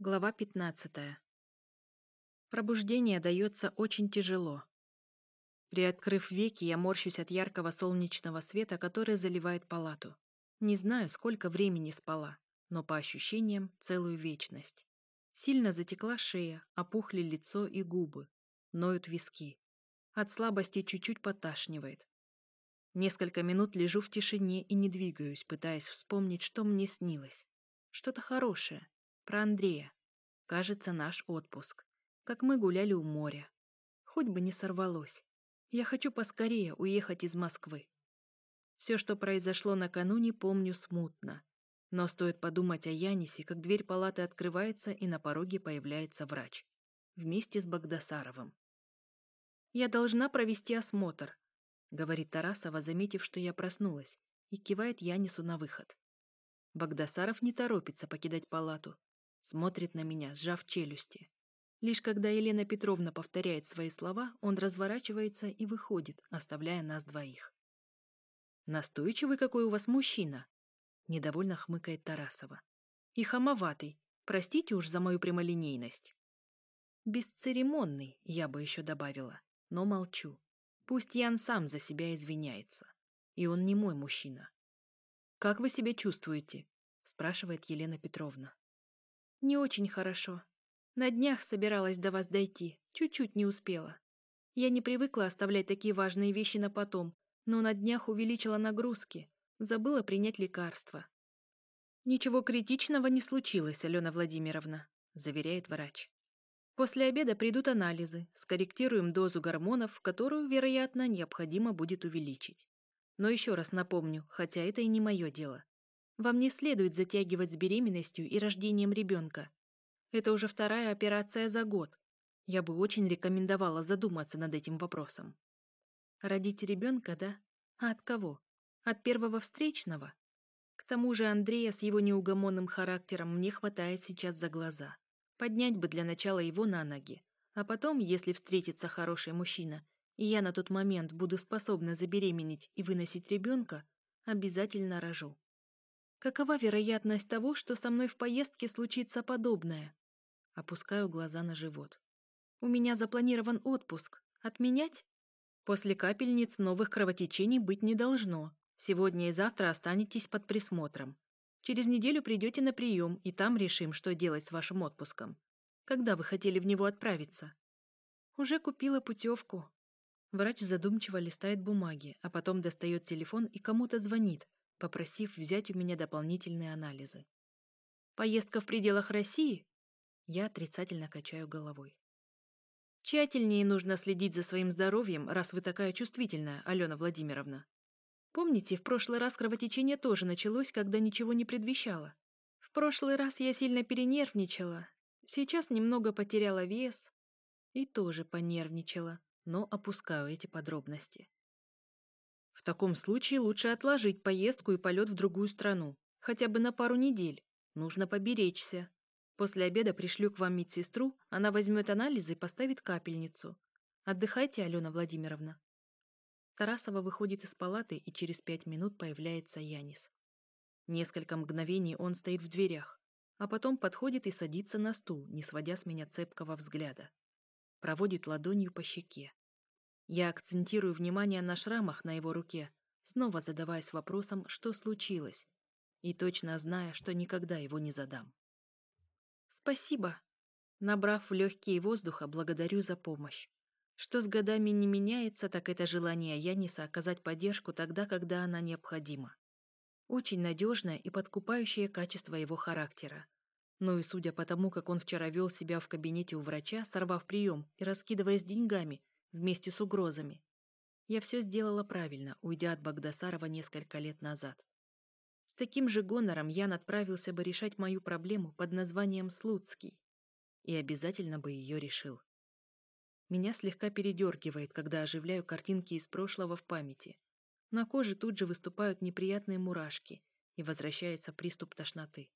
Глава 15. Пробуждение дается очень тяжело. Приоткрыв веки, я морщусь от яркого солнечного света, который заливает палату. Не знаю, сколько времени спала, но по ощущениям целую вечность. Сильно затекла шея, опухли лицо и губы. Ноют виски. От слабости чуть-чуть поташнивает. Несколько минут лежу в тишине и не двигаюсь, пытаясь вспомнить, что мне снилось. Что-то хорошее, про Андрея. Кажется, наш отпуск. Как мы гуляли у моря. Хоть бы не сорвалось. Я хочу поскорее уехать из Москвы. Все, что произошло накануне, помню смутно. Но стоит подумать о Янисе, как дверь палаты открывается, и на пороге появляется врач. Вместе с Богдасаровым. «Я должна провести осмотр», — говорит Тарасова, заметив, что я проснулась, и кивает Янису на выход. Богдасаров не торопится покидать палату, смотрит на меня, сжав челюсти. Лишь когда Елена Петровна повторяет свои слова, он разворачивается и выходит, оставляя нас двоих. «Настойчивый какой у вас мужчина!» — недовольно хмыкает Тарасова. «И хамоватый. Простите уж за мою прямолинейность». «Бесцеремонный», — я бы еще добавила, но молчу. Пусть Ян сам за себя извиняется. И он не мой мужчина. «Как вы себя чувствуете?» — спрашивает Елена Петровна. Не очень хорошо. На днях собиралась до вас дойти, чуть-чуть не успела. Я не привыкла оставлять такие важные вещи на потом, но на днях увеличила нагрузки, забыла принять лекарства. «Ничего критичного не случилось, Алена Владимировна», – заверяет врач. «После обеда придут анализы, скорректируем дозу гормонов, которую, вероятно, необходимо будет увеличить. Но еще раз напомню, хотя это и не мое дело. Вам не следует затягивать с беременностью и рождением ребенка. Это уже вторая операция за год. Я бы очень рекомендовала задуматься над этим вопросом. Родить ребенка, да? А от кого? От первого встречного? К тому же Андрея с его неугомонным характером мне хватает сейчас за глаза. Поднять бы для начала его на ноги. А потом, если встретится хороший мужчина, и я на тот момент буду способна забеременеть и выносить ребенка, обязательно рожу. Какова вероятность того, что со мной в поездке случится подобное? Опускаю глаза на живот. У меня запланирован отпуск. Отменять? После капельниц новых кровотечений быть не должно. Сегодня и завтра останетесь под присмотром. Через неделю придете на прием, и там решим, что делать с вашим отпуском. Когда вы хотели в него отправиться? Уже купила путевку. Врач задумчиво листает бумаги, а потом достает телефон и кому-то звонит, попросив взять у меня дополнительные анализы. «Поездка в пределах России?» Я отрицательно качаю головой. «Тщательнее нужно следить за своим здоровьем, раз вы такая чувствительная, Алена Владимировна. Помните, в прошлый раз кровотечение тоже началось, когда ничего не предвещало? В прошлый раз я сильно перенервничала, сейчас немного потеряла вес и тоже понервничала, но опускаю эти подробности. В таком случае лучше отложить поездку и полет в другую страну, хотя бы на пару недель. Нужно поберечься. После обеда пришлю к вам медсестру, она возьмет анализы и поставит капельницу. Отдыхайте, Алена Владимировна. Тарасова выходит из палаты, и через пять минут появляется Янис. Несколько мгновений он стоит в дверях, а потом подходит и садится на стул, не сводя с меня цепкого взгляда. Проводит ладонью по щеке. Я акцентирую внимание на шрамах на его руке, снова задаваясь вопросом, что случилось, и точно зная, что никогда его не задам. «Спасибо!» Набрав в легкие воздуха, благодарю за помощь. Что с годами не меняется, так это желание Яниса оказать поддержку тогда, когда она необходима. Очень надежное и подкупающее качество его характера. Ну и судя по тому, как он вчера вел себя в кабинете у врача, сорвав прием и раскидываясь деньгами – вместе с угрозами. Я все сделала правильно, уйдя от Багдасарова несколько лет назад. С таким же гонором Ян отправился бы решать мою проблему под названием «Слуцкий». И обязательно бы ее решил. Меня слегка передергивает, когда оживляю картинки из прошлого в памяти. На коже тут же выступают неприятные мурашки, и возвращается приступ тошноты.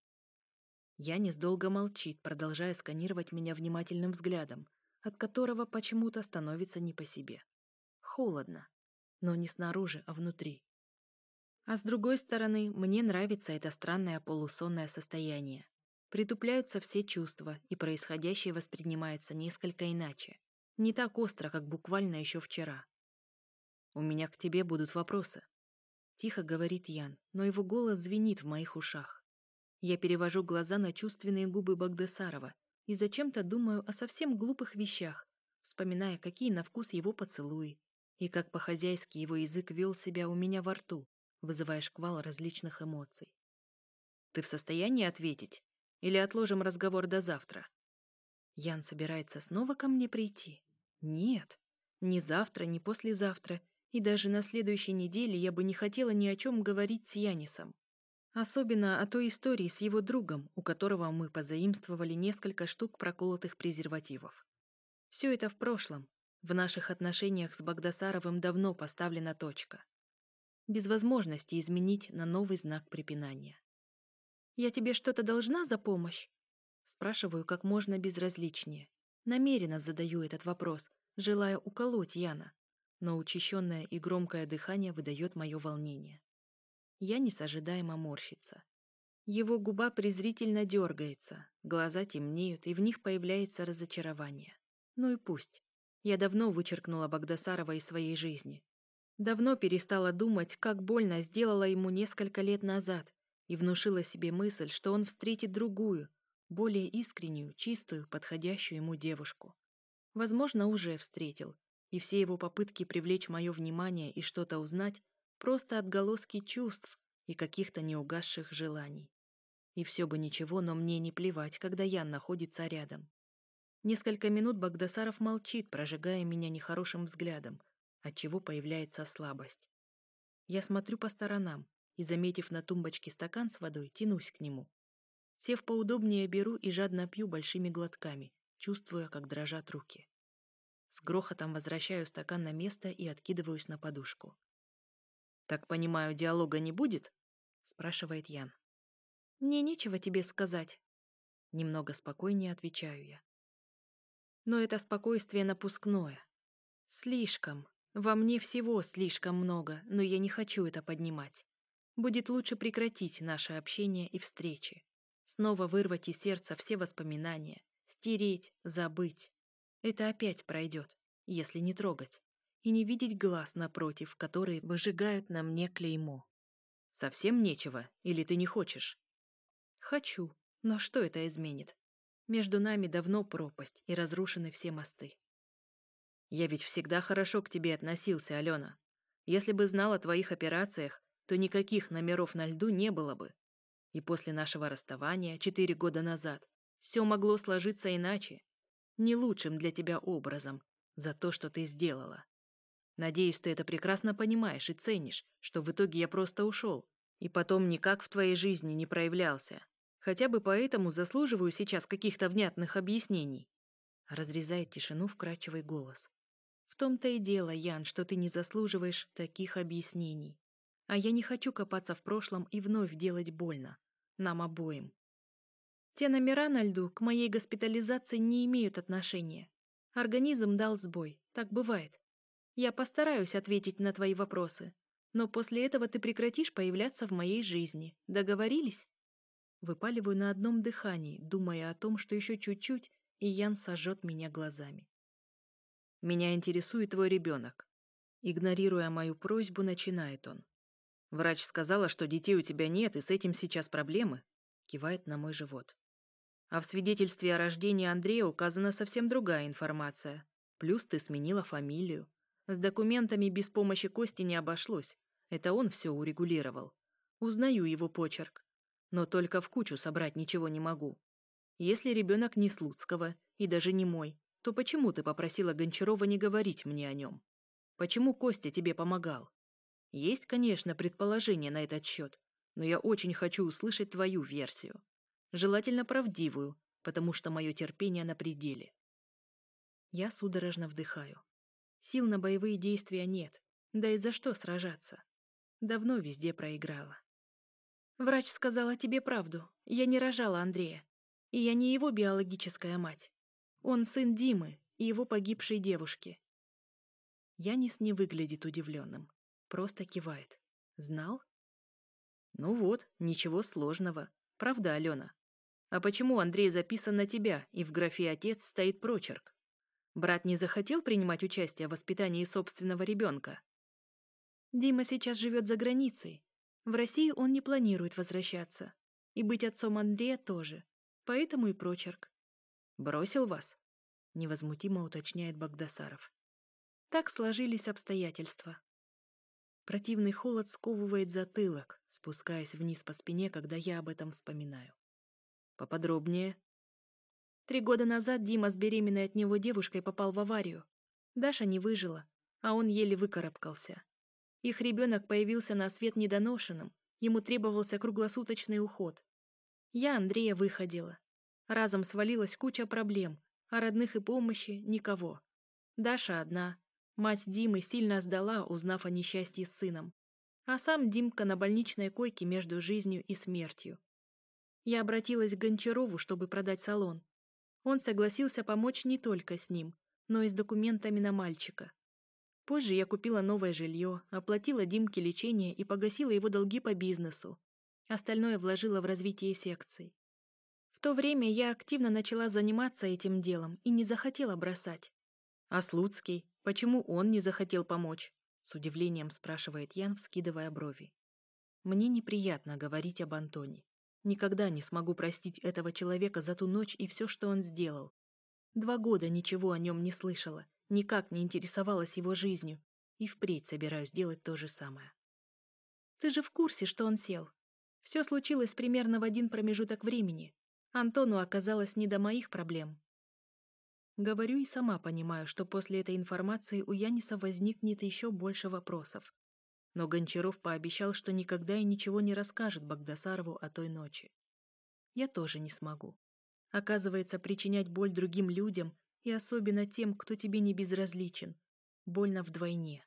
Янис долго молчит, продолжая сканировать меня внимательным взглядом – от которого почему-то становится не по себе. Холодно, но не снаружи, а внутри. А с другой стороны, мне нравится это странное полусонное состояние. Притупляются все чувства, и происходящее воспринимается несколько иначе. Не так остро, как буквально еще вчера. «У меня к тебе будут вопросы», — тихо говорит Ян, но его голос звенит в моих ушах. Я перевожу глаза на чувственные губы Багдасарова и зачем-то думаю о совсем глупых вещах, вспоминая, какие на вкус его поцелуи, и как по-хозяйски его язык вел себя у меня во рту, вызывая шквал различных эмоций. «Ты в состоянии ответить? Или отложим разговор до завтра?» Ян собирается снова ко мне прийти? Нет. Ни завтра, ни послезавтра. И даже на следующей неделе я бы не хотела ни о чем говорить с Янисом. Особенно о той истории с его другом, у которого мы позаимствовали несколько штук проколотых презервативов. Все это в прошлом. В наших отношениях с Багдасаровым давно поставлена точка. Без возможности изменить на новый знак препинания. «Я тебе что-то должна за помощь?» Спрашиваю как можно безразличнее. Намеренно задаю этот вопрос, желая уколоть Яна. Но учащенное и громкое дыхание выдает мое волнение. Янис ожидаемо морщится. Его губа презрительно дергается, глаза темнеют, и в них появляется разочарование. Ну и пусть. Я давно вычеркнула Богдасарова из своей жизни. Давно перестала думать, как больно сделала ему несколько лет назад, и внушила себе мысль, что он встретит другую, более искреннюю, чистую, подходящую ему девушку. Возможно, уже встретил, и все его попытки привлечь мое внимание и что-то узнать просто отголоски чувств и каких-то неугасших желаний. И все бы ничего, но мне не плевать, когда Ян находится рядом. Несколько минут Багдасаров молчит, прожигая меня нехорошим взглядом, отчего появляется слабость. Я смотрю по сторонам и, заметив на тумбочке стакан с водой, тянусь к нему. Сев поудобнее, беру и жадно пью большими глотками, чувствуя, как дрожат руки. С грохотом возвращаю стакан на место и откидываюсь на подушку. Так понимаю, диалога не будет? спрашивает Ян. Мне нечего тебе сказать. Немного спокойнее отвечаю я. Но это спокойствие напускное. Слишком. Во мне всего слишком много, но я не хочу это поднимать. Будет лучше прекратить наше общение и встречи. Снова вырвать из сердца все воспоминания, стереть, забыть. Это опять пройдет, если не трогать и не видеть глаз напротив, которые выжигают на мне клеймо. Совсем нечего, или ты не хочешь? Хочу, но что это изменит? Между нами давно пропасть и разрушены все мосты. Я ведь всегда хорошо к тебе относился, Алена. Если бы знал о твоих операциях, то никаких номеров на льду не было бы. И после нашего расставания, четыре года назад, все могло сложиться иначе, не лучшим для тебя образом, за то, что ты сделала. Надеюсь, ты это прекрасно понимаешь и ценишь, что в итоге я просто ушел. И потом никак в твоей жизни не проявлялся. Хотя бы поэтому заслуживаю сейчас каких-то внятных объяснений. Разрезает тишину вкрадчивый голос. В том-то и дело, Ян, что ты не заслуживаешь таких объяснений. А я не хочу копаться в прошлом и вновь делать больно. Нам обоим. Те номера на льду к моей госпитализации не имеют отношения. Организм дал сбой. Так бывает. Я постараюсь ответить на твои вопросы, но после этого ты прекратишь появляться в моей жизни. Договорились?» Выпаливаю на одном дыхании, думая о том, что еще чуть-чуть, и Ян сожжет меня глазами. «Меня интересует твой ребенок». Игнорируя мою просьбу, начинает он. «Врач сказала, что детей у тебя нет, и с этим сейчас проблемы», — кивает на мой живот. «А в свидетельстве о рождении Андрея указана совсем другая информация. Плюс ты сменила фамилию. С документами без помощи Кости не обошлось. Это он все урегулировал. Узнаю его почерк. Но только в кучу собрать ничего не могу. Если ребенок не Слуцкого и даже не мой, то почему ты попросила Гончарова не говорить мне о нем? Почему Костя тебе помогал? Есть, конечно, предположение на этот счет, но я очень хочу услышать твою версию. Желательно правдивую, потому что мое терпение на пределе. Я судорожно вдыхаю. Сил на боевые действия нет, да и за что сражаться? Давно везде проиграла. Врач сказала тебе правду. Я не рожала Андрея. И я не его биологическая мать. Он сын Димы и его погибшей девушки. Янис не выглядит удивленным. Просто кивает. Знал? Ну вот, ничего сложного. Правда, Алена? А почему Андрей записан на тебя, и в графе «отец» стоит прочерк? Брат не захотел принимать участие в воспитании собственного ребенка. Дима сейчас живет за границей. В России он не планирует возвращаться. И быть отцом Андрея тоже. Поэтому и прочерк. «Бросил вас?» — невозмутимо уточняет Багдасаров. Так сложились обстоятельства. Противный холод сковывает затылок, спускаясь вниз по спине, когда я об этом вспоминаю. «Поподробнее», Три года назад Дима с беременной от него девушкой попал в аварию. Даша не выжила, а он еле выкарабкался. Их ребенок появился на свет недоношенным, ему требовался круглосуточный уход. Я Андрея выходила. Разом свалилась куча проблем, а родных и помощи никого. Даша одна. Мать Димы сильно сдала, узнав о несчастье с сыном. А сам Димка на больничной койке между жизнью и смертью. Я обратилась к Гончарову, чтобы продать салон, он согласился помочь не только с ним, но и с документами на мальчика. Позже я купила новое жилье, оплатила Димке лечение и погасила его долги по бизнесу. Остальное вложила в развитие секций. В то время я активно начала заниматься этим делом и не захотела бросать. «А Слуцкий? Почему он не захотел помочь?» С удивлением спрашивает Ян, вскидывая брови. «Мне неприятно говорить об Антоне. Никогда не смогу простить этого человека за ту ночь и все, что он сделал. Два года ничего о нем не слышала, никак не интересовалась его жизнью, и впредь собираюсь делать то же самое. Ты же в курсе, что он сел. Все случилось примерно в один промежуток времени. Антону оказалось не до моих проблем. Говорю и сама понимаю, что после этой информации у Яниса возникнет еще больше вопросов. Но Гончаров пообещал, что никогда и ничего не расскажет Багдасарову о той ночи. Я тоже не смогу. Оказывается, причинять боль другим людям, и особенно тем, кто тебе не безразличен, больно вдвойне.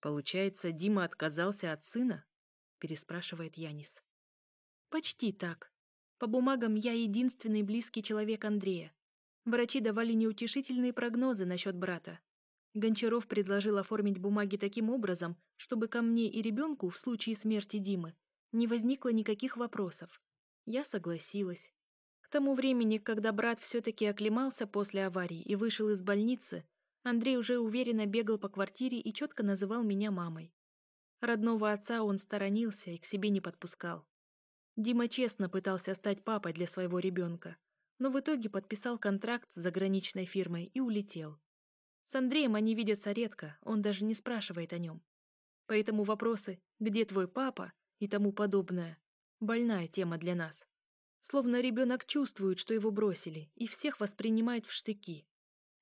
«Получается, Дима отказался от сына?» – переспрашивает Янис. «Почти так. По бумагам я единственный близкий человек Андрея. Врачи давали неутешительные прогнозы насчет брата. Гончаров предложил оформить бумаги таким образом, чтобы ко мне и ребенку в случае смерти Димы не возникло никаких вопросов. Я согласилась. К тому времени, когда брат все-таки оклемался после аварии и вышел из больницы, Андрей уже уверенно бегал по квартире и четко называл меня мамой. Родного отца он сторонился и к себе не подпускал. Дима честно пытался стать папой для своего ребенка, но в итоге подписал контракт с заграничной фирмой и улетел. С Андреем они видятся редко, он даже не спрашивает о нем. Поэтому вопросы «Где твой папа?» и тому подобное – больная тема для нас. Словно ребенок чувствует, что его бросили, и всех воспринимает в штыки.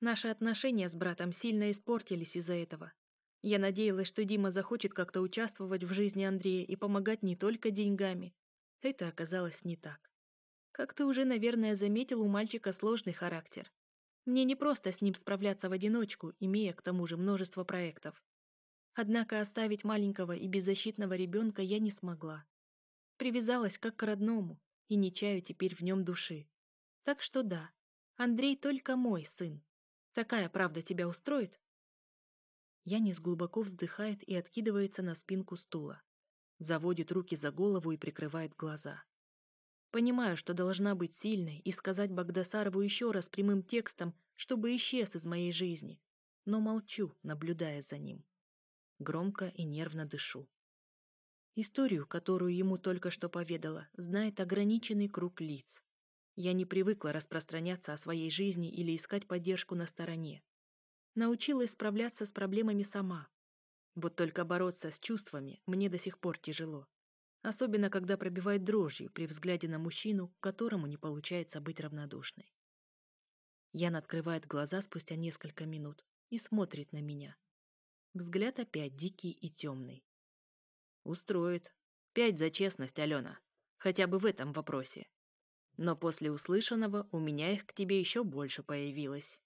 Наши отношения с братом сильно испортились из-за этого. Я надеялась, что Дима захочет как-то участвовать в жизни Андрея и помогать не только деньгами. Это оказалось не так. Как ты уже, наверное, заметил, у мальчика сложный характер. Мне не просто с ним справляться в одиночку, имея к тому же множество проектов. Однако оставить маленького и беззащитного ребенка я не смогла. Привязалась как к родному и не чаю теперь в нем души. Так что да, Андрей только мой сын. Такая правда тебя устроит? Янис глубоко вздыхает и откидывается на спинку стула. Заводит руки за голову и прикрывает глаза. Понимаю, что должна быть сильной и сказать Багдасарову еще раз прямым текстом, чтобы исчез из моей жизни. Но молчу, наблюдая за ним. Громко и нервно дышу. Историю, которую ему только что поведала, знает ограниченный круг лиц. Я не привыкла распространяться о своей жизни или искать поддержку на стороне. Научилась справляться с проблемами сама. Вот только бороться с чувствами мне до сих пор тяжело особенно когда пробивает дрожью при взгляде на мужчину, которому не получается быть равнодушной. Ян открывает глаза спустя несколько минут и смотрит на меня. Взгляд опять дикий и темный. Устроит. Пять за честность, Алена. Хотя бы в этом вопросе. Но после услышанного у меня их к тебе еще больше появилось.